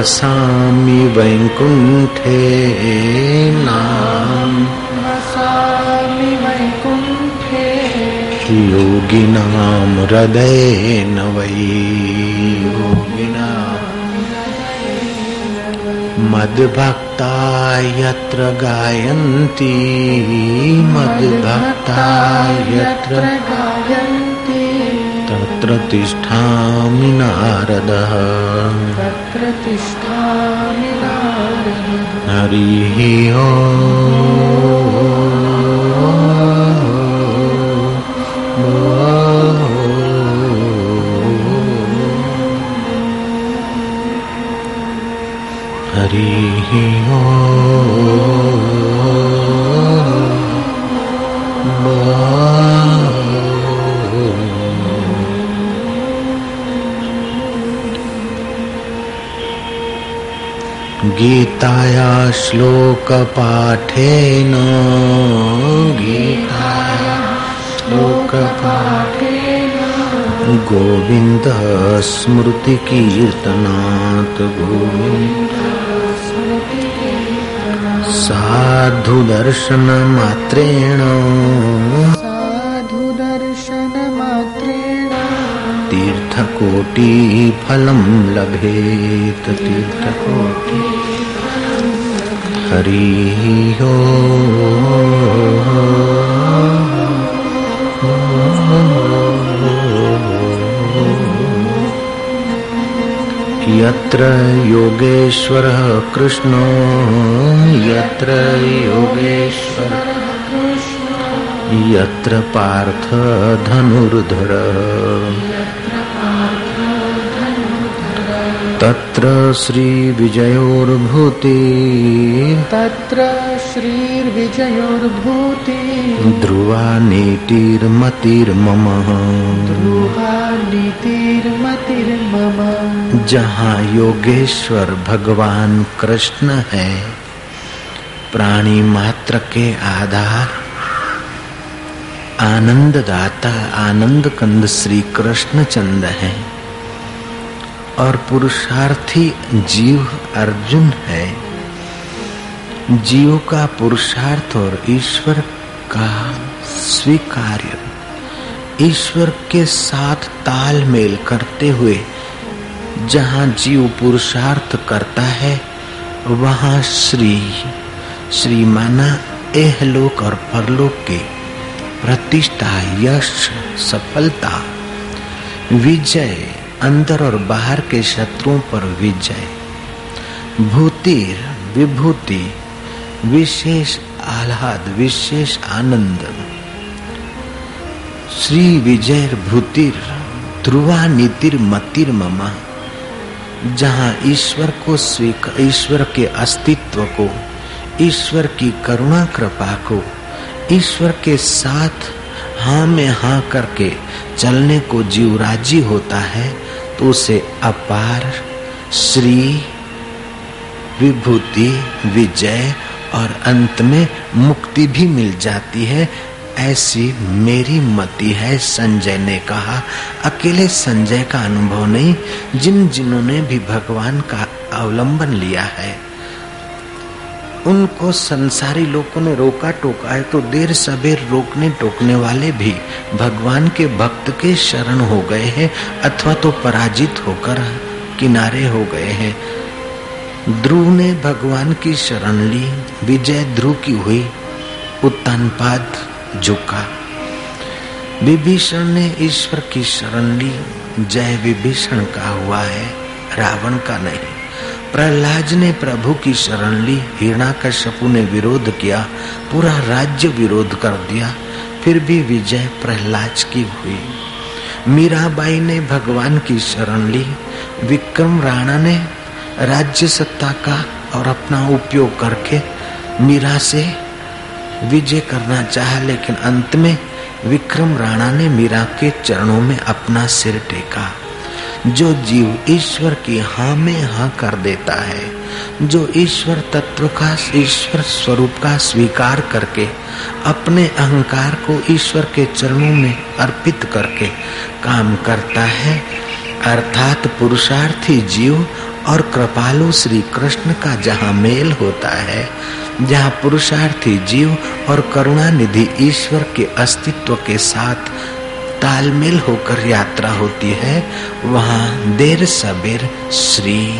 वसामि वैकुण्ठे नाम। वसामि वैकुण्ठे। योगिनां हृदये न वै। योगिना मद्भक्ता यत्र गायन्ति। मद्भक्ता यत्र गायन्ति तत्र तिष्ठामि नारदः। तत्र तिष्ठामि हरिः हरिः गीताया श्लोकपाठेन। गीताया श्लोकपाठेन। गोविन्दस्मृतिकीर्तनात् गोविन्द साधुदर्शनमात्रेण। साधु दर्शनमात्रेण तीर्थकोटिफलं लभेत। तीर्थकोटि हरिः यत्र योगेश्वरः कृष्णो यत्र योगेश्वर यत्र पार्थ धनुर्धर तत्र श्रीविजयोर्भूति। तत्र श्रीर्विजयोर्भूति। ध्रुवा नीतिर्मतिर्मम ध्रुवा नीतिर्मतिर्मम जहाँ योगेश्वर भगवान कृष्ण है प्राणी मात्र के आधार। आनंद दाता आनंद कंद श्री कृष्ण चंद है। और पुरुषार्थी जीव अर्जुन है। जीव का पुरुषार्थ और ईश्वर का स्वीकार्य ईश्वर के साथ तालमेल करते हुए जहाँ जीव पुरुषार्थ करता है, वहाँ श्री श्री माना एहलोक और परलोक के प्रतिष्ठा, यश, सफलता, विजय अंदर और बाहर के शत्रुओं पर विजय भूतिर, विभूति, विशेष आह्लाद, विशेष आनंद। श्री विजय भूतिर, ध्रुवा नीतिर मतिर ममा, जहाँ ईश्वर को स्वीकार ईश्वर के अस्तित्व को, ईश्वर की करुणा कृपा को, ईश्वर के साथ हाँ में हाँ करके चलने को जीव राज़ी होता है तो उसे अपार श्री विभूति विजय और अंत में मुक्ति भी मिल जाती है। ऐसी मेरी मति है, संजय ने कहा। अकेले संजय का अनुभव नहीं, जिन जिन्होंने भी भगवान का अवलंबन लिया है। उनको संसारी लोगों ने रोका टोका है तो देर सबेर रोकने टोकने वाले भी भगवान के भक्त के शरण हो गए हैं, अथवा तो पराजित होकर किनारे हो गए हैं। ध्रुव ने भगवान की शरण ली, विजय ध्रुव की हुई उत्तानपाद झुका। विभीषण ने ईश्वर की शरण ली, जय विभीषण का हुआ है, रावण का नहीं। प्रहलाद ने प्रभु की शरण ली हिरणा हिरणाकश्यपु ने विरोध किया, पूरा राज्य विरोध कर दिया, फिर भी विजय प्रहलाद की हुई। मीराबाई ने भगवान की शरण ली, विक्रम राणा ने राज्य सत्ता का और अपना उपयोग करके मीरा से विजय करना चाहा, लेकिन अंत में विक्रम राणा ने मीरा के चरणों में अपना सिर टेका। जो जीव ईश्वर की हाँ में हाँ कर देता है, जो ईश्वर तत्व का ईश्वर स्वरूप का स्वीकार करके, अपने अहंकार को ईश्वर के चरणों में अर्पित करके काम करता है, अर्थात पुरुषार्थी जीव और कृपालु श्री कृष्ण का जहाँ मेल होता है, जहाँ पुरुषार्थी जीव और करुणा निधि ईश्वर के अस्तित्व के साथ तालमेल होकर यात्रा होती है, वहाँ देर सबेर श्री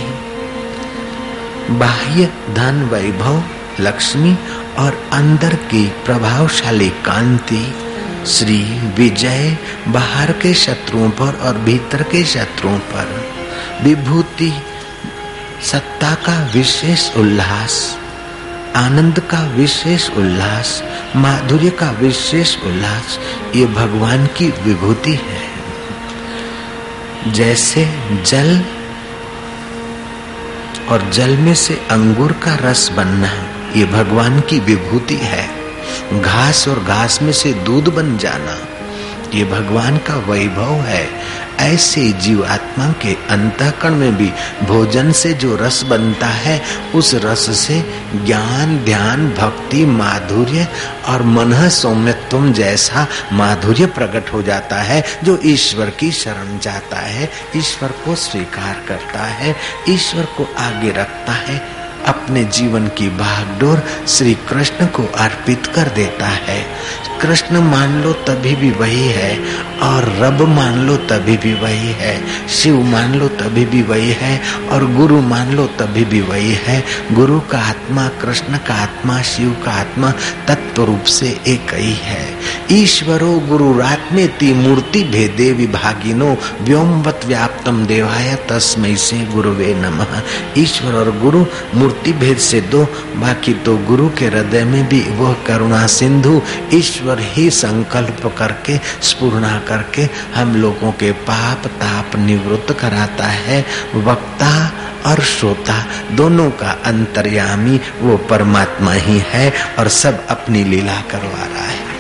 बाह्य धन वैभव, लक्ष्मी और अंदर की प्रभावशाली कांति, श्री विजय बाहर के शत्रुओं पर और भीतर के शत्रुओं पर, विभूति, सत्ता का विशेष उल्लास। आनंद का विशेष उल्लास, माधुर्य का विशेष उल्लास, ये भगवान की विभूति है। जैसे जल और जल में से अंगूर का रस बनना, ये भगवान की विभूति है। घास और घास में से दूध बन जाना, ये भगवान का वैभव है। ऐसे जीवात्मा के अंतकरण में भी भोजन से जो रस बनता है, उस रस से ज्ञान, ध्यान, भक्ति, माधुर्य और मन सौम्यत्व जैसा माधुर्य प्रकट हो जाता है, जो ईश्वर की शरण जाता है, ईश्वर को स्वीकार करता है, ईश्वर को आगे रखता है अपने जीवन की भागडोर श्री कृष्ण को अर्पित कर देता है। कृष्ण मान लो तभी भी वही है और रब मान लो तभी भी वही है। शिव मान लो तभी भी वही है और गुरु मान लो तभी भी वही है। गुरु का आत्मा, कृष्ण का आत्मा, शिव का आत्मा तत्व रूप से एक ही है। ईश्वरों ईश्वरो गुरुरात्मे ती मूर्ति भेदे विभागिनो व्योमवत व्याप्तम देवाय तस्मय से गुरुवे नमः। ईश्वर और गुरु मूर्ति भेद से दो, बाकी तो गुरु के हृदय में भी वह करुणा सिंधु, ईश्वर ही संकल्प करके, स्पूर्णा करके हम लोगों के पाप, ताप निवृत्त कराता है। वक्ता और श्रोता, दोनों का अंतर्यामी, वो परमात्मा ही है और सब अपनी लीला करवा रहा है।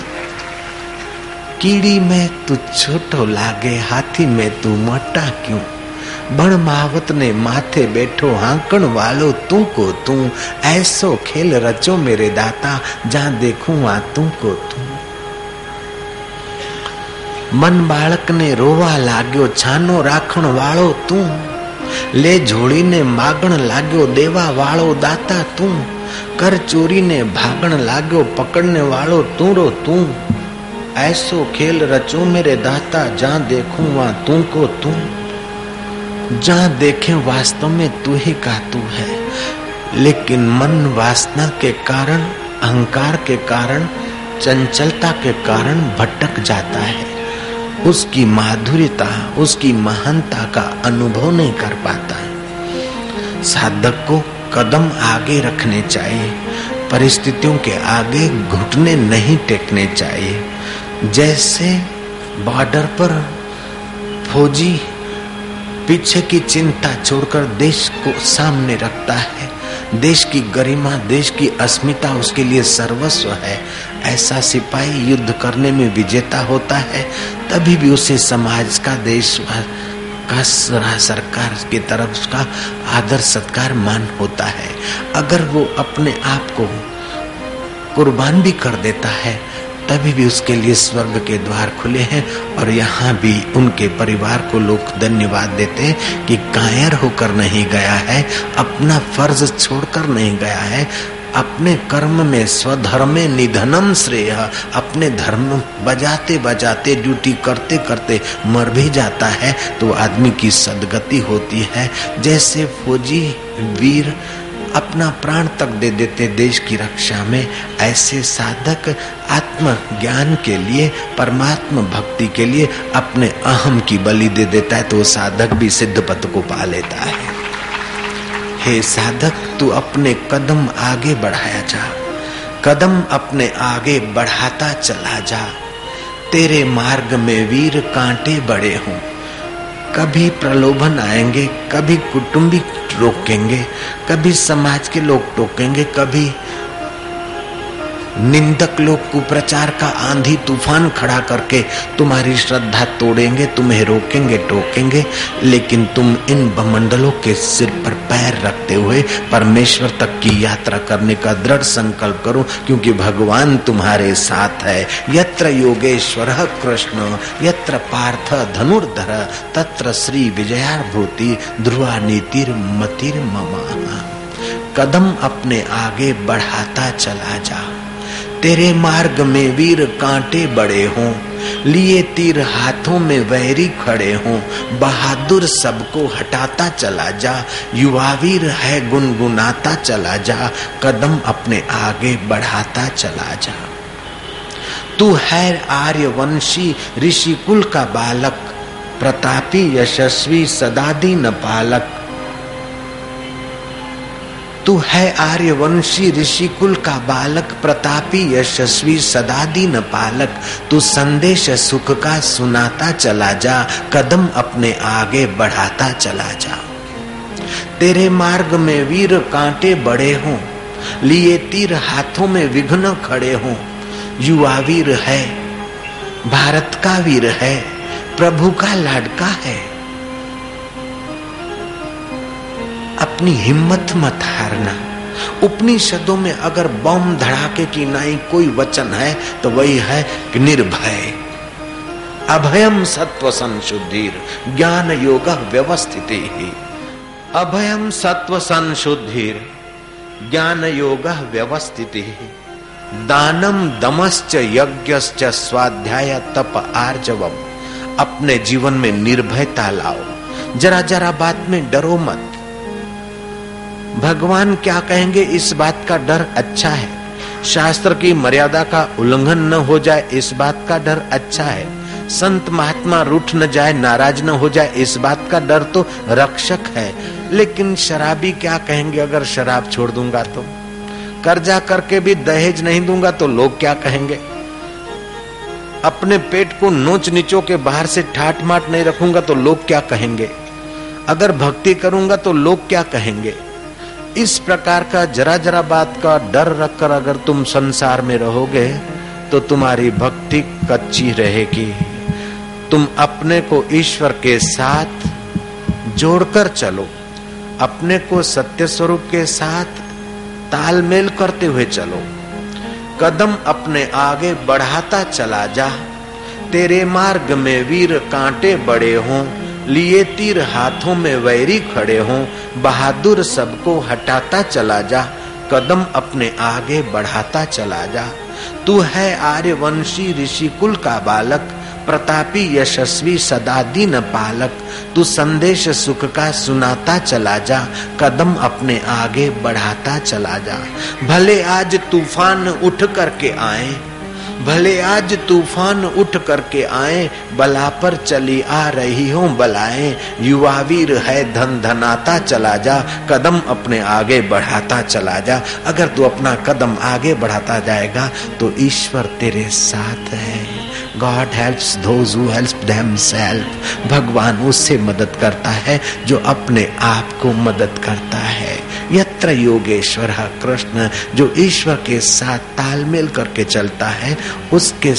कीड़ी में तू छोटो लागे, हाथी में तू मोटा क्यों? बण मावत ने माथे बैठो हांकण वालो तू को तू ऐसो खेल रचो मेरे दाता जहां देखूं वहां तू को तू મન બાળકને રોવા લાગ્યો છાનો રાખણ વાળો તું લે જોડીને માગણ લાગ્યો દેવા વાળો દાતા તું કર ચોરીને ભાગણ લાગ્યો પકડને વાળો તું રો તું ऐसो खेल रचो मेरे दाता जहां देखूं वहां तू को तू जहाँ देखे वास्तव में तू ही का तू है। लेकिन मन वासना के कारण, अहंकार के कारण, चंचलता के कारण भटक जाता है। उसकी माधुर्यता, उसकी महानता का अनुभव नहीं कर पाता। है साधक को कदम आगे रखने चाहिए, परिस्थितियों के आगे घुटने नहीं टेकने चाहिए। जैसे बॉर्डर पर फौजी पीछे की चिंता छोड़कर देश को सामने रखता है। देश की गरिमा, देश की अस्मिता उसके लिए सर्वस्व है। ऐसा सिपाही युद्ध करने में विजेता होता है, तभी भी उसे समाज का देश, का सरकार की तरफ़ उसका आदर, सत्कार मान होता है। अगर वो अपने आप को कुर्बान भी कर देता है तभी भी उसके लिए स्वर्ग के द्वार खुले हैं और यहाँ भी उनके परिवार को लोग धन्यवाद देते हैं कि कायर होकर नहीं गया है, अपना फ़र्ज़ छोड़कर नहीं गया है। अपने कर्म में स्वधर्मे निधनम श्रेय, अपने धर्म बजाते बजाते, ड्यूटी करते करते मर भी जाता है तो आदमी की सदगति होती है। जैसे फौजी वीर अपना प्राण तक दे देते देश की रक्षा में। ऐसे साधक आत्म ज्ञान के लिए, परमात्मा भक्ति के लिए अपने अहम की बलि दे देता है तो वो साधक भी सिद्ध पद को पा लेता है। हे साधक, तू अपने कदम आगे बढ़ाया जा। कदम अपने आगे बढ़ाता चला जा। तेरे मार्ग में वीर कांटे बड़े हों। कभी प्रलोभन आएँगे कभी कुटुंबिक रोकेंगे कभी समाज के लोग टोकेंगे कभी निंदक लोग कुप्रचार का आंधी तूफ़ान खड़ा करके तुम्हारी श्रद्धा तोड़ेंगे, तुम्हें रोकेंगे, टोकेंगे, लेकिन तुम इन बमंडलों के सिर पर पैर रखते हुए परमेश्वर तक की यात्रा करने का दृढ़ संकल्प करो, क्योंकि भगवान तुम्हारे साथ है। यत्र योगेश्वर कृष्ण, यत्र पार्थ धनुर्धर, तत्र श्री विजयाभूति ध्रुवा नीतिर मतिर ममा। कदम अपने आगे बढ़ाता चला जा। तेरे मार्ग में वीर कांटे बड़े हों, लिए तीर हाथों में वैरी खड़े हों, बहादुर सबको हटाता चला जा, युवा वीर है गुनगुनाता चला जा, कदम अपने आगे बढ़ाता चला जा। तू है आर्यवंशी ऋषि कुल का बालक, प्रतापी यशस्वी सदादी न पालक तू है आर्यवंशी ऋषि कुल का बालक, प्रतापी यशस्वी सदादीन पालक। तू संदेश सुख का सुनाता चला जा, कदम अपने आगे बढ़ाता चला जा। तेरे मार्ग में वीर कांटे बड़े हों, लिए तीर हाथों में विघ्न खड़े हों। युवा वीर है, भारत का वीर है, प्रभु का लाडका है। अपनी हिम्मत मत हारना। उपनिषदों में अगर बम धड़ाके की नाई कोई वचन है तो वही है निर्भय। अभयम सत्व संशुद्धिर, ज्ञान योग व्यवस्थित ही। अभयम सत्व संशुद्धिर, ज्ञान योग व्यवस्थित ही। दानम दमश्च यज्ञश्च स्वाध्याय तप आर्जवम। अपने जीवन में निर्भयता लाओ। जरा जरा बात में डरो मत। भगवान क्या कहेंगे? इस बात का डर अच्छा है। शास्त्र की मर्यादा का उल्लंघन न हो जाए, इस बात का डर अच्छा है। संत महात्मा रूठ न जाए, नाराज़ न हो जाए, इस बात का डर तो रक्षक है। लेकिन शराबी क्या कहेंगे? अगर शराब छोड़ दूँगा तो? कर्जा करके भी दहेज नहीं दूँगा तो लोग क्या कहेंगे? अपने पेट को नोच नीचो के बाहर से ठाट माट नहीं रखूँगा तो लोग क्या कहेंगे? अगर भक्ति करूँगा तो लोग क्या कहेंगे? इस प्रकार का जरा जरा बात का डर रखकर अगर तुम संसार में रहोगे तो तुम्हारी भक्ति कच्ची रहेगी। तुम अपने को ईश्वर के साथ जोड़कर चलो, अपने को सत्य स्वरूप के साथ तालमेल करते हुए चलो। कदम अपने आगे बढ़ाता चला जा, तेरे मार्ग में वीर कांटे बड़े हों लिए तीर हाथों में वैरी खड़े हों, बहादुर सबको हटाता चला जा, कदम अपने आगे बढ़ाता चला जा। तू है आर्यवंशी ऋषि कुल का बालक, प्रतापी यशस्वी सदा दिन पालक। तू संदेश सुख का सुनाता चला जा, कदम अपने आगे बढ़ाता चला जा। भले आज तूफ़ान उठ करके आए भले आज तूफ़ान उठ करके आए, बला पर चली आ रही हो बलाए। युवा वीर है, धन धनाता चला जा, कदम अपने आगे बढ़ाता चला जा। अगर तू अपना कदम आगे बढ़ाता जाएगा तो ईश्वर तेरे साथ है। गॉड हेल्प देम सेल्फ भगवान उससे मदद करता है, जो अपने आप को मदद करता है। यत्र योगेश्वर कृष्ण, जो ईश्वर के साथ तालमेल करके चलता है, उसके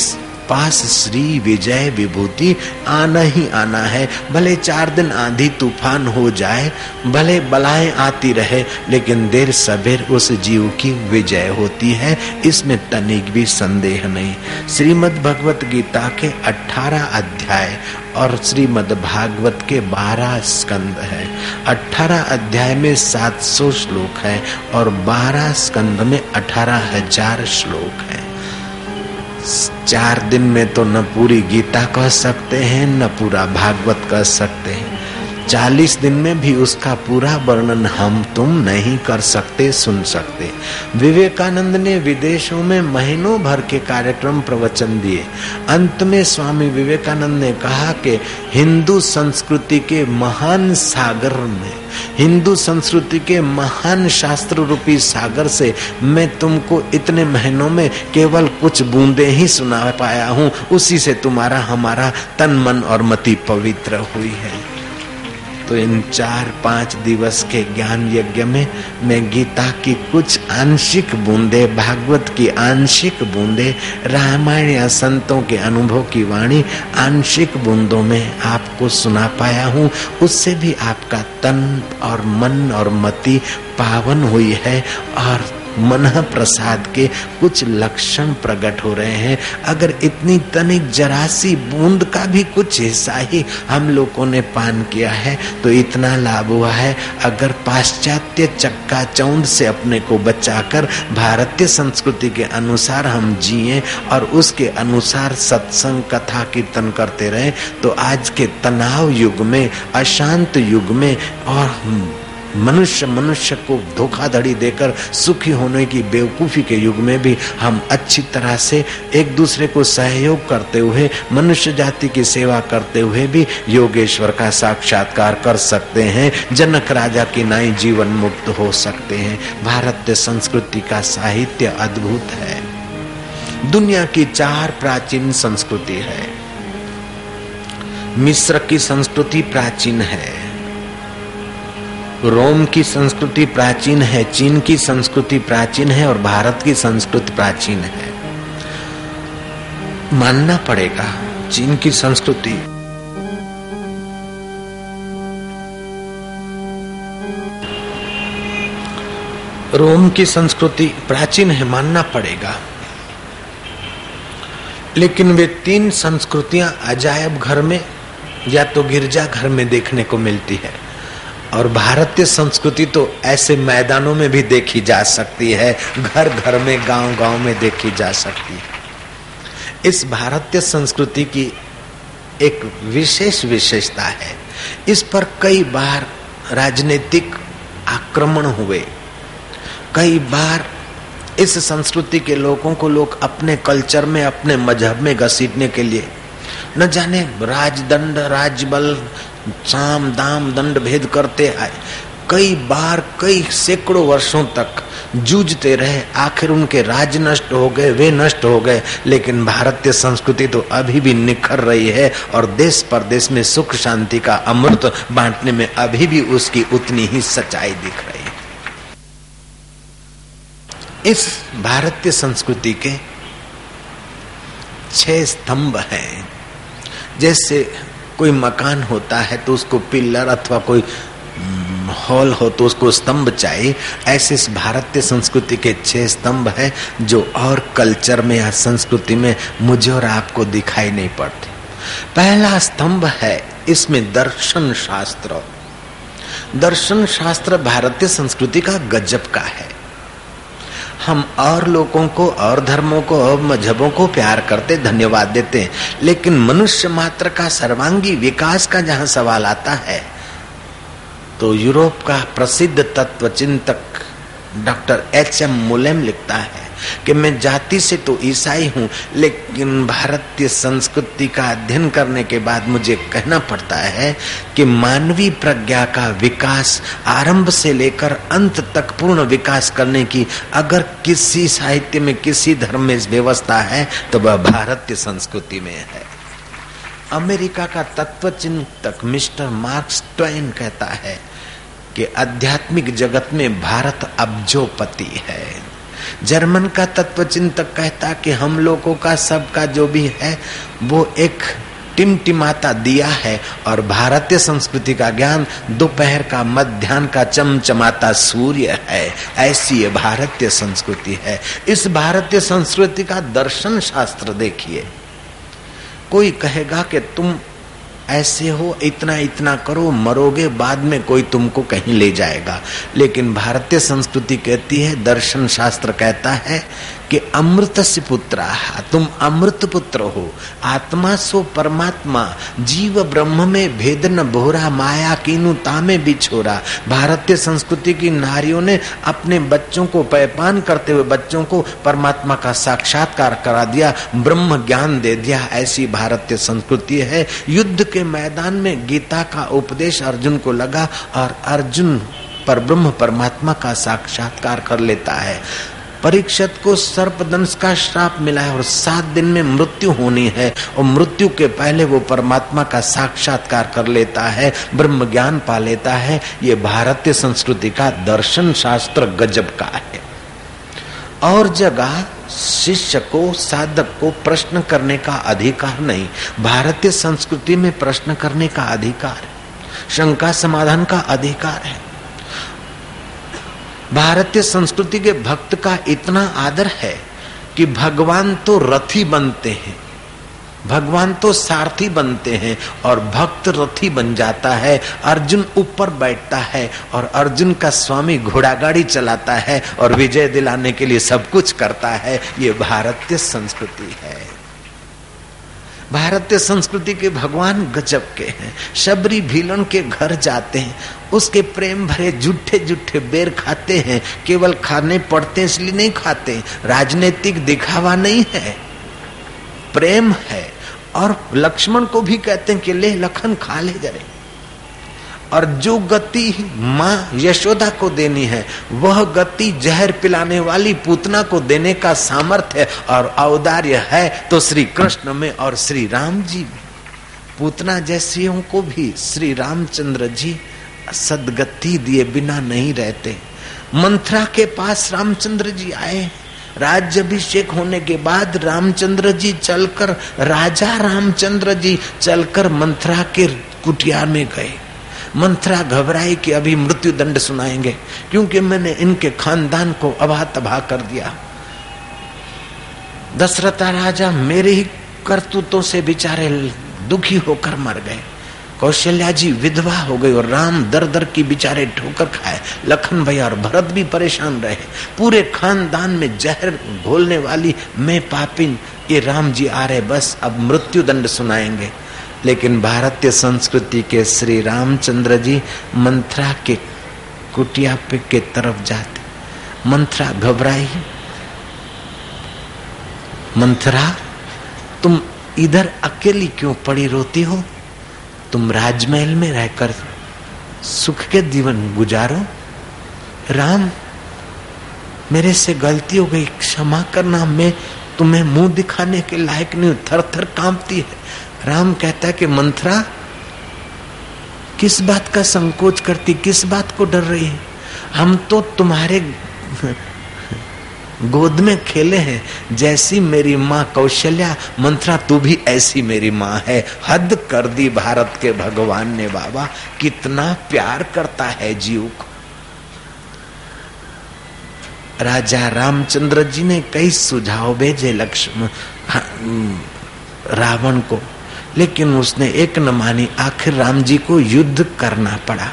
पास श्री विजय विभूति, आना ही आना है। भले चार दिन आंधी तूफ़ान हो जाए, भले बलाएँ आती रहे, लेकिन देर सबेर उस जीव की विजय होती है। इसमें तनिक भी संदेह नहीं। श्रीमद् भगवत गीता के 18 अध्याय और श्रीमद् भागवत के 12 स्कंद है। 18 अध्याय में 700 श्लोक है और 12 स्कंद में अठारह हज़ार श्लोक है। चार दिन में तो न पूरी गीता कह सकते हैं, न पूरा भागवत कह सकते हैं। चालीस दिन में भी उसका पूरा वर्णन हम तुम नहीं कर सकते, सुन सकते। विवेकानंद ने विदेशों में महीनों भर के कार्यक्रम प्रवचन दिए। अंत में स्वामी विवेकानंद ने कहा कि हिंदू संस्कृति के महान सागर में, हिंदू संस्कृति के महान शास्त्र रूपी सागर से मैं तुमको इतने महीनों में केवल कुछ बूंदे ही सुना पाया हूँ। उसी से तुम्हारा, हमारा तन, मन और मति पवित्र हुई है। तो इन चार पाँच दिवस के ज्ञान यज्ञ में मैं गीता की कुछ आंशिक बूंदे, भागवत की आंशिक बूंदे, रामायण या संतों के अनुभव की वाणी आंशिक बूंदों में आपको सुना पाया हूँ। उससे भी आपका तन और मन और मति पावन हुई है और मन प्रसाद के कुछ लक्षण प्रकट हो रहे हैं। अगर इतनी तनिक जरासी बूंद का भी कुछ हिस्सा ही हम लोगों ने पान किया है तो इतना लाभ हुआ है। अगर पाश्चात्य चक्का चौंद से अपने को बचाकर भारतीय संस्कृति के अनुसार हम जिए और उसके अनुसार सत्संग, कथा, कीर्तन करते रहे तो आज के तनाव युग में, अशांत युग में और मनुष्य मनुष्य को धोखाधड़ी देकर सुखी होने की बेवकूफ़ी के युग में भी हम अच्छी तरह से एक दूसरे को सहयोग करते हुए, मनुष्य जाति की सेवा करते हुए भी योगेश्वर का साक्षात्कार कर सकते हैं, जनक राजा की नाई जीवन मुक्त हो सकते हैं। भारतीय संस्कृति का साहित्य अद्भुत है। दुनिया की चार प्राचीन संस्कृति है। मिस्र की संस्कृति प्राचीन है। रोम की संस्कृति प्राचीन है, चीन की संस्कृति प्राचीन है और भारत की संस्कृति प्राचीन है। मानना पड़ेगा, चीन की संस्कृति रोम की संस्कृति प्राचीन है, मानना पड़ेगा। लेकिन वे तीन संस्कृतियाँ अजायब घर में या तो गिरजा घर में देखने को मिलती है। और भारतीय संस्कृति तो ऐसे मैदानों में भी देखी जा सकती है घर घर में गाँव गाँव में देखी जा सकती है। इस भारतीय संस्कृति की एक विशेष विशेषता है। इस पर कई बार राजनीतिक आक्रमण हुए। कई बार इस संस्कृति के लोगों को लोग अपने कल्चर में, अपने मज़हब में घसीटने के लिए, न जाने राजदंड, राजबल साम दाम दंड भेद करते आए। कई बार, कई सैकड़ों वर्षों तक जूझते रहे। आखिर उनके राज नष्ट हो गए, वे नष्ट हो गए। लेकिन भारतीय संस्कृति तो अभी भी निखर रही है और देश परदेश में सुख शांति का अमृत बांटने में अभी भी उसकी उतनी ही सच्चाई दिख रही है। इस भारतीय संस्कृति के छह स्तंभ हैं, जैसे कोई मकान होता है तो उसको पिल्लर अथवा कोई हॉल हो तो उसको स्तंभ चाहिए। ऐसे इस भारतीय संस्कृति के छह स्तंभ है जो और कल्चर में या संस्कृति में मुझे और आपको दिखाई नहीं पड़ते। पहला स्तंभ है इसमें दर्शन शास्त्र। दर्शन शास्त्र भारतीय संस्कृति का गजब का है। हम और लोगों को, और धर्मों को, और मजहबों को प्यार करते, धन्यवाद देते हैं। लेकिन मनुष्य मात्र का सर्वांगी विकास का जहाँ सवाल आता है तो यूरोप का प्रसिद्ध तत्व चिंतक डॉक्टर एच एम मुलेम लिखता है कि मैं जाति से तो ईसाई हूँ, लेकिन भारतीय संस्कृति का अध्ययन करने के बाद मुझे कहना पड़ता है कि मानवीय प्रज्ञा का विकास आरंभ से लेकर अंत तक पूर्ण विकास करने की, अगर किसी साहित्य में किसी धर्म में व्यवस्था है तो वह भारतीय संस्कृति में है। अमेरिका का तत्व चिंतक मिस्टर मार्क्स ट्वेन कहता है कि आध्यात्मिक जगत में भारत अब्जोपति है। जर्मन का तत्व चिंतक कहता कि हम लोगों का, सबका जो भी है, वो एक टिमटिमाता दिया है और भारतीय संस्कृति का ज्ञान दोपहर का मध्यान्ह का चमचमाता सूर्य है। ऐसी भारतीय संस्कृति है। इस भारतीय संस्कृति का दर्शन शास्त्र देखिए। कोई कहेगा कि तुम ऐसे हो, इतना इतना करो, मरोगे, बाद में कोई तुमको कहीं ले जाएगा। लेकिन भारतीय संस्कृति कहती है, दर्शन शास्त्र कहता है कि अमृत से पुत्र, तुम अमृत पुत्र हो। आत्मा सो परमात्मा, जीव ब्रह्म में भेद न बोरा, माया कीनु तामे बिछोरा। भारतीय संस्कृति की नारियों ने अपने बच्चों को पैपान करते हुए बच्चों को परमात्मा का साक्षात्कार करा दिया, ब्रह्म ज्ञान दे दिया। ऐसी भारतीय संस्कृति है। युद्ध के मैदान में गीता का उपदेश अर्जुन को लगा और अर्जुन पर ब्रह्म परमात्मा का साक्षात्कार कर लेता है। परीक्षत को सर्पदंश का श्राप मिला है और सात दिन में मृत्यु होनी है और मृत्यु के पहले वो परमात्मा का साक्षात्कार कर लेता है, ब्रह्म ज्ञान पा लेता है। ये भारतीय संस्कृति का दर्शन शास्त्र गजब का है। और जगह शिष्य को, साधक को प्रश्न करने का अधिकार नहीं, भारतीय संस्कृति में प्रश्न करने का अधिकार है, शंका समाधान का अधिकार है। भारतीय संस्कृति के भक्त का इतना आदर है कि भगवान तो रथी बनते हैं, भगवान तो सारथी बनते हैं और भक्त रथी बन जाता है, अर्जुन ऊपर बैठता है और अर्जुन का स्वामी घोड़ा गाड़ी चलाता है और विजय दिलाने के लिए सब कुछ करता है। ये भारतीय संस्कृति है। भारतीय संस्कृति के भगवान गजब के हैं। शबरी भीलन के घर जाते हैं। उसके प्रेम भरे जुठे जुठे बेर खाते हैं। केवल खाने पड़ते इसलिए नहीं खाते। राजनीतिक दिखावा नहीं है। प्रेम है। और लक्ष्मण को भी कहते हैं कि ले, लखन खा ले जरे। और जो गति माँ यशोदा को देनी है, वह गति जहर पिलाने वाली पूतना को देने का सामर्थ्य और औदार्य है तो श्री कृष्ण में और श्री राम जी में। पूतना जैसियों को भी श्री रामचंद्र जी सदगति दिए बिना नहीं रहते। मंथरा के पास रामचंद्र जी आए। राज्य अभिषेक होने के बाद रामचंद्र जी चलकर, राजा रामचंद्र जी चलकर मंथरा के कुटिया में गए। मंथरा घबराई कि अभी मृत्यु दंड सुनाएँगे, क्योंकि मैंने इनके खानदान को अभा तबाह कर दिया। दशरथा राजा मेरे ही करतूतों से बेचारे दुखी होकर मर गए। कौशल्या जी विधवा हो गई और राम दर दर की बिचारे ठोकर खाए। लखन भैया और भरत भी परेशान रहे। पूरे खानदान में जहर घोलने वाली मैं पापिन, ये राम जी आ रहे, बस अब मृत्यु दंड सुनाएँगे। लेकिन भारतीय संस्कृति के श्री रामचंद्र जी मंथरा के कुटिया पे के तरफ़ जाते। मंथरा घबराई मंथरा तुम इधर अकेली क्यों पड़ी रोती हो? तुम राजमहल में रहकर सुख के जीवन गुजारो। राम, मेरे से गलती हो गई। क्षमा करना, मैं तुम्हें मुँह दिखाने के लायक नहीं थर थर कांपती है। राम कहता है कि मंथरा किस बात का संकोच करती, किस बात को डर रही है? हम तो तुम्हारे गोद में खेले हैं, जैसी मेरी माँ कौशल्या, मंत्रा, तू भी ऐसी मेरी माँ है। हद कर दी भारत के भगवान ने बाबा, कितना प्यार करता है जीव को। राजा रामचंद्र जी ने कई सुझाव भेजे लक्ष्मण रावण को। लेकिन उसने एक न मानी आखिर राम जी को युद्ध करना पड़ा।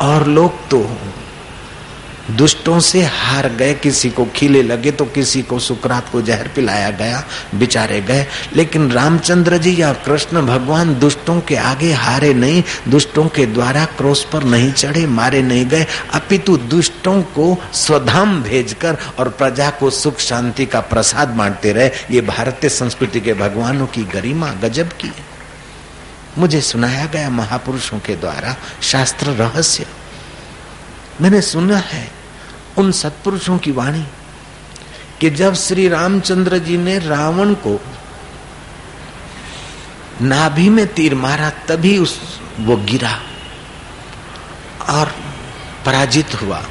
और लोग तो दुष्टों से हार गए, किसी को खिले लगे तो किसी को सुकरात को जहर पिलाया गया, बिचारे गए। लेकिन रामचंद्र जी या कृष्ण भगवान दुष्टों के आगे हारे नहीं, दुष्टों के द्वारा क्रोश पर नहीं चढ़े, मारे नहीं गए। अपितु दुष्टों को स्वधाम भेजकर और प्रजा को सुख शांति का प्रसाद बांटते रहे। ये भारतीय संस्कृति के भगवानों की गरिमा गजब की है। मुझे सुनाया गया महापुरुषों के द्वारा शास्त्र रहस्य। मैंने सुना है उन सत्पुरुषों की वाणी कि जब श्री रामचंद्र जी ने रावण को नाभि में तीर मारा, तभी उस वो गिरा और पराजित हुआ।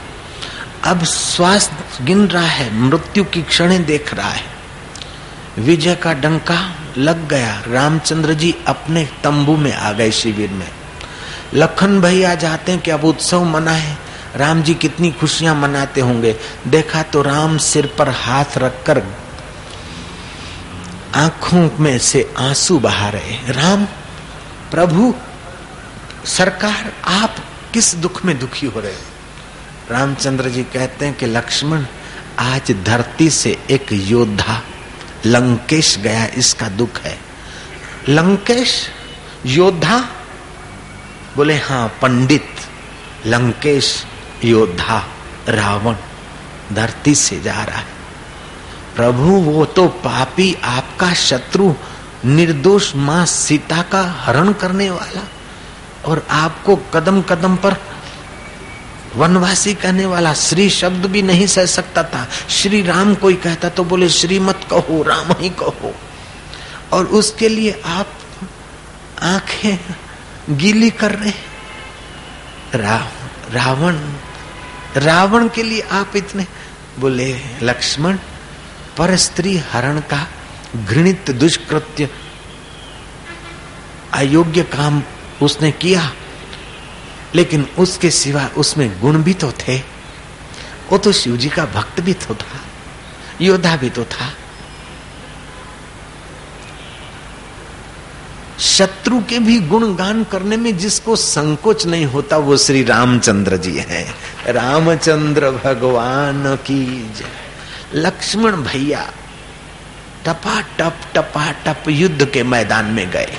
अब स्वास्थ्य गिन रहा है, मृत्यु की क्षणें देख रहा है। विजय का डंका लग गया। रामचंद्र जी अपने तंबू में आ गए शिविर में। लखन भैया जाते हैं कि अब उत्सव मनाए राम जी कितनी खुशियाँ मनाते होंगे। देखा तो राम सिर पर हाथ रखकर आँखों में से आँसू बहा रहे राम, प्रभु, सरकार, आप किस दुख में दुखी हो रहे रामचंद्र जी कहते हैं कि लक्ष्मण, आज धरती से एक योद्धा लंकेश गया, इसका दुख है। लंकेश, योद्धा? बोले हाँ पंडित लंकेश योद्धा रावण धरती से जा रहा है। प्रभु, वो तो पापी आपका शत्रु, निर्दोष माँ सीता का हरण करने वाला और आपको कदम कदम पर वनवासी कहने वाला श्री शब्द भी नहीं सह सकता था। श्री राम कोई कहता तो बोले श्री मत कहो, राम ही कहो। और उसके लिए आप आँखें गीली कर रहे रावण रावण के लिए आप इतने? बोले, लक्ष्मण, पर स्त्री हरण का घृणित दुष्कृत्य अयोग्य काम उसने किया, लेकिन उसके सिवा उसमें गुण भी तो थे। वो तो शिव जी का भक्त भी तो था, योद्धा भी तो था। शत्रु के भी गुणगान करने में जिसको संकोच नहीं होता, वो श्री रामचंद्र जी हैं। रामचंद्र भगवान की जय। लक्ष्मण भैया टपा टप टपा टप युद्ध के मैदान में गए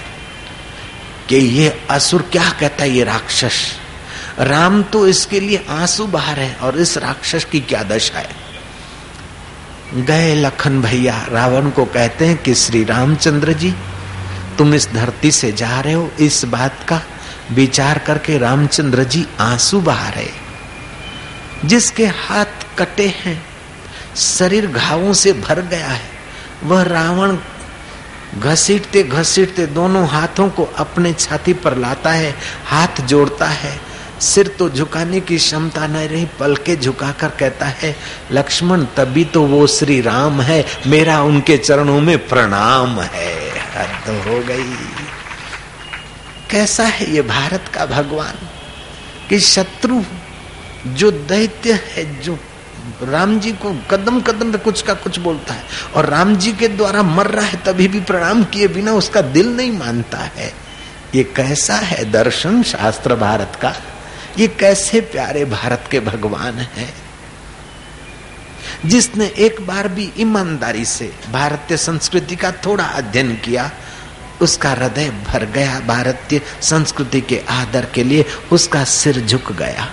कि ये असुर क्या कहता है, ये राक्षस? राम तो इसके लिए आँसू बाहर है और इस राक्षस की क्या दशा है? गए लखन भैया, रावण को कहते हैं कि श्री रामचंद्र जी, तुम इस धरती से जा रहे हो, इस बात का विचार करके रामचंद्र जी आँसू बहा रहे। जिसके हाथ कटे हैं, शरीर घावों से भर गया है, वह रावण घसीटते घसीटते दोनों हाथों को अपने छाती पर लाता है, हाथ जोड़ता है, सिर तो झुकाने की क्षमता न रही, पलके झुकाकर कहता है, लक्ष्मण, तभी तो वो श्री राम है, मेरा उनके चरणों में प्रणाम है। हद हो गई। कैसा है ये भारत का भगवान? कि शत्रु जो दैत्य है, जो राम जी को कदम कदम पे कुछ का कुछ बोलता है और राम जी के द्वारा मर रहा है तभी भी प्रणाम किए बिना उसका दिल नहीं मानता है। ये कैसा है दर्शन शास्त्र भारत का? ये कैसे प्यारे भारत के भगवान है? जिसने एक बार भी ईमानदारी से भारतीय संस्कृति का थोड़ा अध्ययन किया, उसका हृदय भर गया, भारतीय संस्कृति के आदर के लिए उसका सिर झुक गया।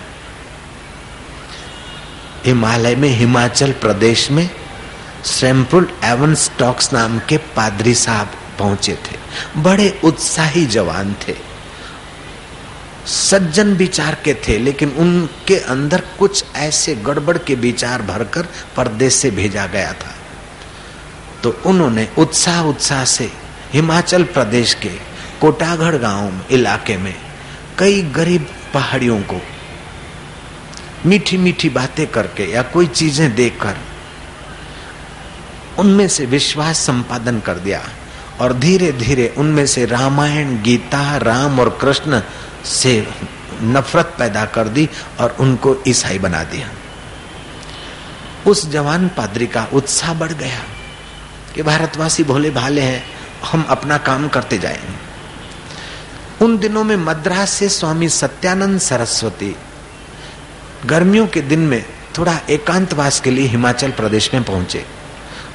हिमालय में, हिमाचल प्रदेश में श्रैमपुल एवन स्टॉक्स नाम के पादरी साहब पहुँचे थे। बड़े उत्साही जवान थे। सज्जन विचार के थे, लेकिन उनके अंदर कुछ ऐसे गड़बड़ के विचार भरकर परदेश से भेजा गया था। तो उन्होंने उत्साह उत्साह से हिमाचल प्रदेश के कोटागढ़ गाँव इलाके में कई गरीब पहाड़ियों को मीठी मीठी बातें करके या कोई चीज़ें देखकर उनमें से विश्वास संपादन कर दिया और धीरे धीरे उनमें से रामायण, गीता, राम और कृष्ण से नफरत पैदा कर दी और उनको ईसाई बना दिया। उस जवान पादरी का उत्साह बढ़ गया कि भारतवासी भोले भाले हैं, हम अपना काम करते जाएँगे। उन दिनों में मद्रास से स्वामी सत्यानंद सरस्वती गर्मियों के दिन में थोड़ा एकांतवास के लिए हिमाचल प्रदेश में पहुँचे।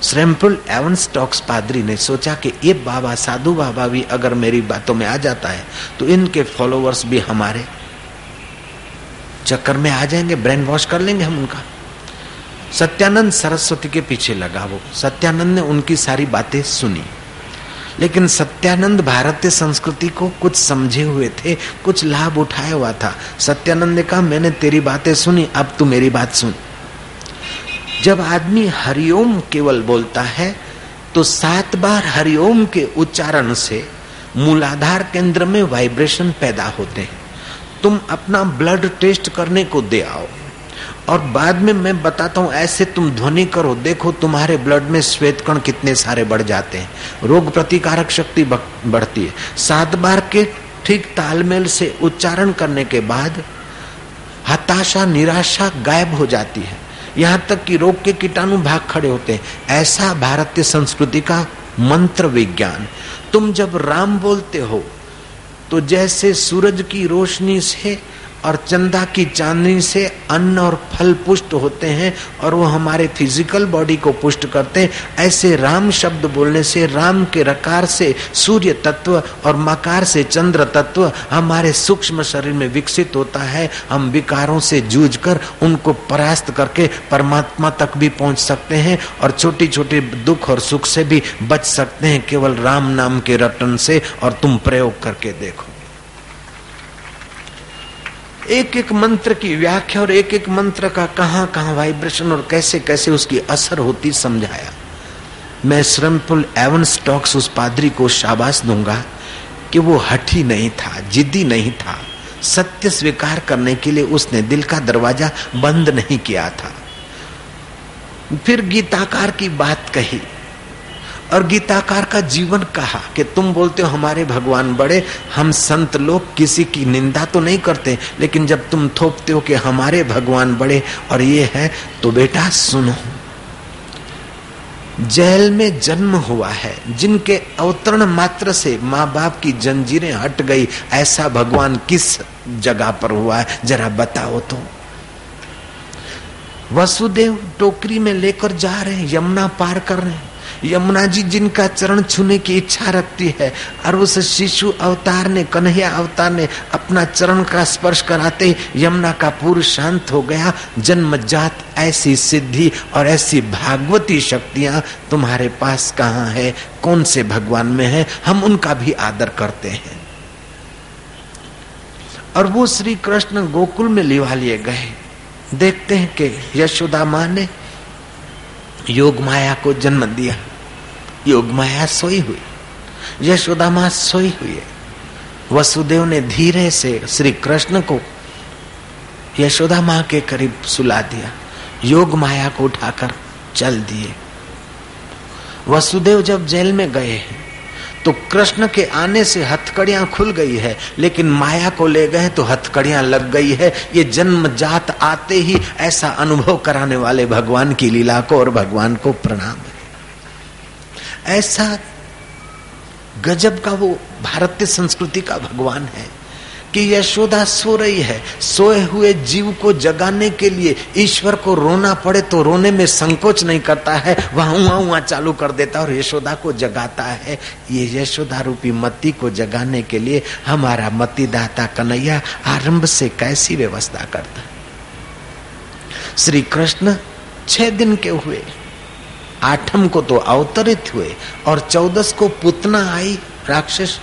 श्रेम्पुल एवन स्टॉक्स पादरी ने सोचा कि ये बाबा, साधु बाबा भी अगर मेरी बातों में आ जाता है तो इनके फॉलोअर्स भी हमारे चक्कर में आ जाएँगे ब्रेन वॉश कर लेंगे हम उनका। सत्यानंद सरस्वती के पीछे लगा वो। सत्यानंद ने उनकी सारी बातें सुनी। लेकिन सत्यानंद भारतीय संस्कृति को कुछ समझे हुए थे, कुछ लाभ उठाया हुआ था। सत्यानंद ने कहा, मैंने तेरी बातें सुनी, अब तू मेरी बात सुन। जब आदमी हरिओम केवल बोलता है तो सात बार हरिओम के उच्चारण से मूलाधार केंद्र में वाइब्रेशन पैदा होते हैं। तुम अपना ब्लड टेस्ट करने को दे आओ। और बाद में मैं बताता हूँ, ऐसे तुम ध्वनि करो, देखो तुम्हारे ब्लड में श्वेत कण कितने सारे बढ़ जाते हैं। रोग प्रतिकारक शक्ति बढ़ती है। सात बार के ठीक तालमेल से उच्चारण करने के बाद हताशा, निराशा गायब हो जाती है। यहाँ तक कि रोग के कीटाणु भाग खड़े होते हैं। ऐसा भारतीय संस्कृति का मंत्र विज्ञान। तुम जब राम बोलते हो तो जैसे सूरज की रोशनी से और चंदा की चांदनी से अन्न और फल पुष्ट होते हैं और वो हमारे फ़िज़िकल बॉडी को पुष्ट करते हैं। ऐसे राम शब्द बोलने से, राम के रकार से, सूर्य तत्व और मकार से चंद्र तत्व हमारे सूक्ष्म शरीर में विकसित होता है। हम विकारों से जूझकर उनको परास्त करके परमात्मा तक भी पहुँच सकते हैं और छोटी छोटी दुख और सुख से भी बच सकते हैं केवल राम नाम के रटन से और तुम प्रयोग करके देखो। एक एक मंत्र की व्याख्या और एक एक मंत्र का कहाँ कहाँ वाइब्रेशन और कैसे कैसे उसकी असर होती समझाया। मैं श्रमपुल एवन स्टॉक्स उस पादरी को शाबाश दूँगा कि वो हठी नहीं था, जिद्दी नहीं था। सत्य स्वीकार करने के लिए उसने दिल का दरवाज़ा बंद नहीं किया था। फिर गीताकार की बात कही और गीताकार का जीवन कहा कि तुम बोलते हो, हमारे भगवान बड़े, हम संत लोग, किसी की निंदा तो नहीं करते, लेकिन जब तुम थोपते हो कि हमारे भगवान बड़े और ये है तो बेटा सुनो। जेल में जन्म हुआ है, जिनके अवतरण मात्र से माँ बाप की जंजीरें हट गई, ऐसा भगवान किस जगह पर हुआ है, जरा बताओ तो। वसुदेव टोकरी में लेकर जा रहे हैं, यमुना पार कर रहे हैं। यमुना जी जिनका चरण छूने की इच्छा रखती है, और उस शिशु अवतार ने, कन्हैया अवतार ने अपना चरण का स्पर्श कराते यमुना का पूर्व शांत हो गया। जन्मजात ऐसी सिद्धि और ऐसी भागवती शक्तियाँ तुम्हारे पास कहाँ है? कौन से भगवान में है? हम उनका भी आदर करते हैं। और वो श्री कृष्ण गोकुल में लिवा लिए गए। देखते हैं कि यशोदा माँ ने योग माया को जन्म दिया। योग माया सोई हुई यशोदा माँ सोई हुई है। वसुदेव ने धीरे से श्री कृष्ण को यशोदा माँ के करीब सुला दिया योग माया को उठाकर चल दिए। वसुदेव जब जेल में गए हैं तो कृष्ण के आने से हथकड़ियाँ खुल गई है, लेकिन माया को ले गए तो हथकड़ियाँ लग गई है। ये जन्म जात आते ही ऐसा अनुभव कराने वाले भगवान की लीला को और भगवान को प्रणाम है। ऐसा गजब का वो भारतीय संस्कृति का भगवान है कि यशोदा सो रही है। सोए हुए जीव को जगाने के लिए ईश्वर को रोना पड़े तो रोने में संकोच नहीं करता है, वहाँ उहा चालू कर देता और यशोदा को जगाता है। ये यशोदा रूपी मती को जगाने के लिए हमारा मती दाता कन्हैया आरंभ से कैसी व्यवस्था करता है? श्री कृष्ण छह दिन के हुए। आठम को तो अवतरित हुए और चौदस को पुतना आई राक्षस।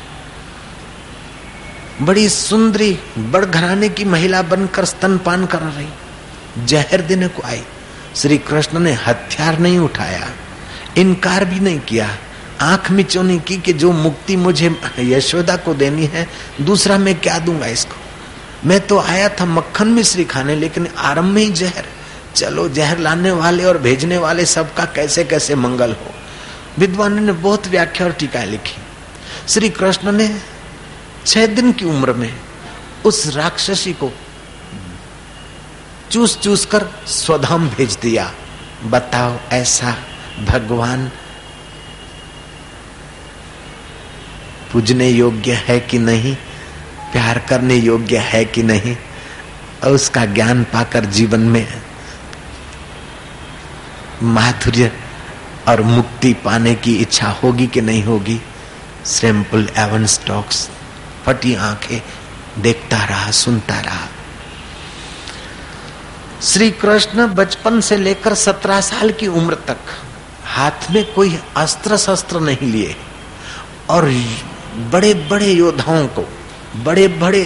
बड़ी सुंदरी बड़ घराने की महिला बनकर स्तनपान कर रही। जहर देने को आई। श्री कृष्ण ने हथियार नहीं उठाया, इनकार भी नहीं किया। आँख मिचोनी की कि जो मुक्ति मुझे यशोदा को देनी है, दूसरा मैं क्या दूँगा इसको? मैं तो आया था मक्खन मिश्री खाने, लेकिन आरंभ में ही जहर। चलो जहर लाने वाले और भेजने वाले सबका कैसे कैसे मंगल हो। विद्वान ने बहुत व्याख्या और टीका लिखी। श्री कृष्ण ने छह दिन की उम्र में उस राक्षसी को चूस चूस कर स्वधाम भेज दिया। बताओ, ऐसा भगवान पूजने योग्य है कि नहीं? प्यार करने योग्य है कि नहीं? और उसका ज्ञान पाकर जीवन में माधुर्य और मुक्ति पाने की इच्छा होगी कि नहीं होगी? सिंपल एवन स्टॉक्स फटी आँखें, देखता रहा, सुनता रहा। श्री कृष्ण बचपन से लेकर सत्रह साल की उम्र तक हाथ में कोई अस्त्र शस्त्र नहीं लिए और बड़े बड़े योद्धाओं को बड़े बड़े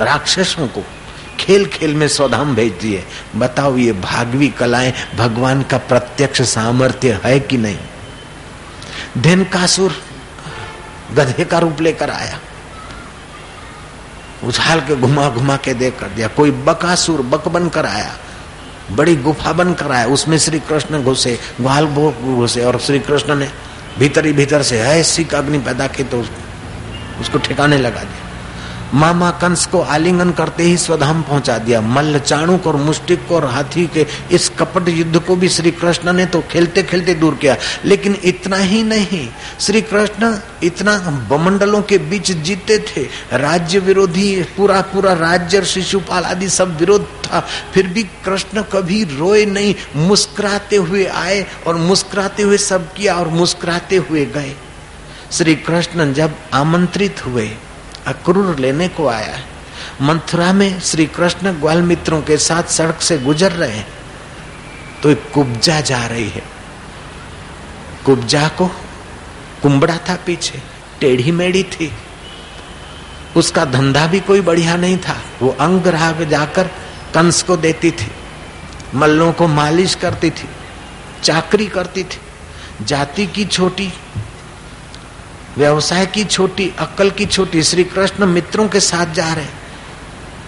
राक्षसों को खेल खेल में सौधाम भेज दिए। बताओ ये भागवी कलाएँ भगवान का प्रत्यक्ष सामर्थ्य है कि नहीं? धेनकासुर गधे का रूप लेकर आया। उछाल के घुमा घुमा के देख कर दिया। कोई बकासुर, बक बन कर आया। बड़ी गुफा बन कर आया। उसमें श्री कृष्ण घुसे ग्वाल घुसे और श्री कृष्ण ने भीतर ही भीतर से ऐसी अग्नि पैदा की तो उसको ठिकाने लगा दिया। मामा कंस को आलिंगन करते ही स्वधाम पहुँचा दिया। मल्ल चाणुक और मुस्टिक और हाथी के इस कपट युद्ध को भी श्री कृष्ण ने तो खेलते खेलते दूर किया। लेकिन इतना ही नहीं श्री कृष्ण इतना बमंडलों के बीच जीते थे। राज्य विरोधी पूरा पूरा राज्य शिशुपाल आदि सब विरोध था। फिर भी कृष्ण कभी रोए नहीं, मुस्कुराते हुए आए और मुस्कुराते हुए सब किया और मुस्कुराते हुए गए। श्री कृष्ण जब आमंत्रित हुए अक्रूर लेने को आया है। मथुरा में श्री कृष्ण ग्वाल मित्रों के साथ सड़क से गुजर रहे हैं। तो एक कुब्जा जा रही है। कुब्जा को कुंबड़ा था पीछे, टेढ़ी मेढ़ी थी। उसका धंधा भी कोई बढ़िया नहीं था। वो अंग राग जाकर कंस को देती थी, मल्लों को मालिश करती थी, चाकरी करती थी। जाति की छोटी व्यवसाय की छोटी अक्ल की छोटी श्री कृष्ण मित्रों के साथ जा रहे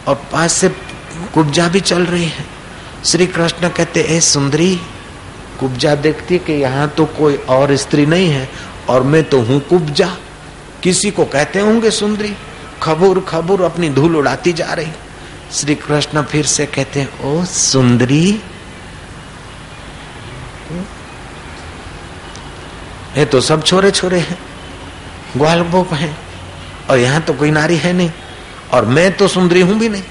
और पास से कुब्जा भी चल रही है। श्री कृष्ण कहते, ए सुंदरी, कुब्जा देखती कि यहाँ तो कोई और स्त्री नहीं है, और मैं तो हूँ कुब्जा। किसी को कहते होंगे सुंदरी, खबूर खबूर अपनी धूल उड़ाती जा रही। श्री कृष्ण फिर से कहते हैं ओ सुंदरी, ये तो सब छोरे छोरे हैं। ग्वाल बोप है। और यहाँ तो कोई नारी है नहीं। और मैं तो सुंदरी हूँ भी नहीं।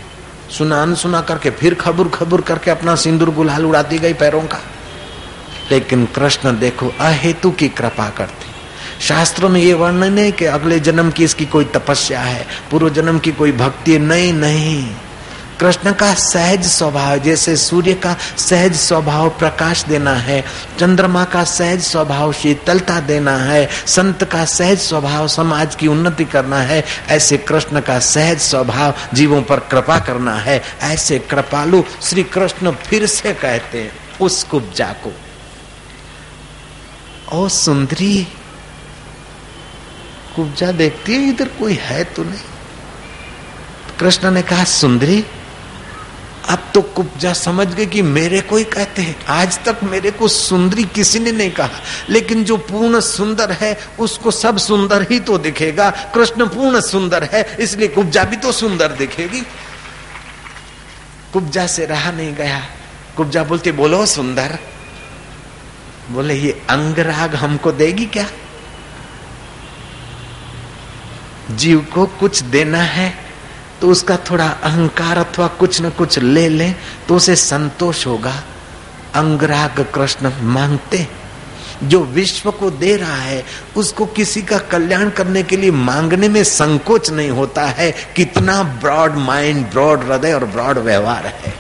सुना सुना करके फिर खबर खबर करके अपना सिंदूर गुलाल उड़ाती गई पैरों का। लेकिन कृष्ण देखो, अहेतु की कृपा करते। शास्त्रों में ये वर्णन है कि अगले जन्म की इसकी कोई तपस्या है, पूर्व जन्म की कोई भक्ति नहीं नहीं। कृष्ण का सहज स्वभाव, जैसे सूर्य का सहज स्वभाव प्रकाश देना है, चंद्रमा का सहज स्वभाव शीतलता देना है, संत का सहज स्वभाव समाज की उन्नति करना है, ऐसे कृष्ण का सहज स्वभाव जीवों पर कृपा करना है, ऐसे कृपालु श्री कृष्ण फिर से कहते हैं, उस कुब्जा को। ओ सुंदरी, कुब्जा देखती है, इधर कोई है तो नहीं। कृष्ण ने कहा, सुंदरी अब तो कुब्जा समझ गए कि मेरे को ही कहते हैं। आज तक मेरे को सुंदरी किसी ने नहीं कहा। लेकिन जो पूर्ण सुंदर है, उसको सब सुंदर ही तो दिखेगा। कृष्ण पूर्ण सुंदर है, इसलिए कुब्जा भी तो सुंदर दिखेगी। कुब्जा से रहा नहीं गया। कुब्जा बोलती, बोलो सुंदर। बोले, ये अंगराग हमको देगी क्या? जीव को कुछ देना है तो उसका थोड़ा अहंकार अथवा कुछ न कुछ ले ले तो उसे संतोष होगा। अंगराग कृष्ण मांगते, जो विश्व को दे रहा है, उसको किसी का कल्याण करने के लिए मांगने में संकोच नहीं होता है, कितना ब्रॉड माइंड ब्रॉड हृदय और ब्रॉड व्यवहार है।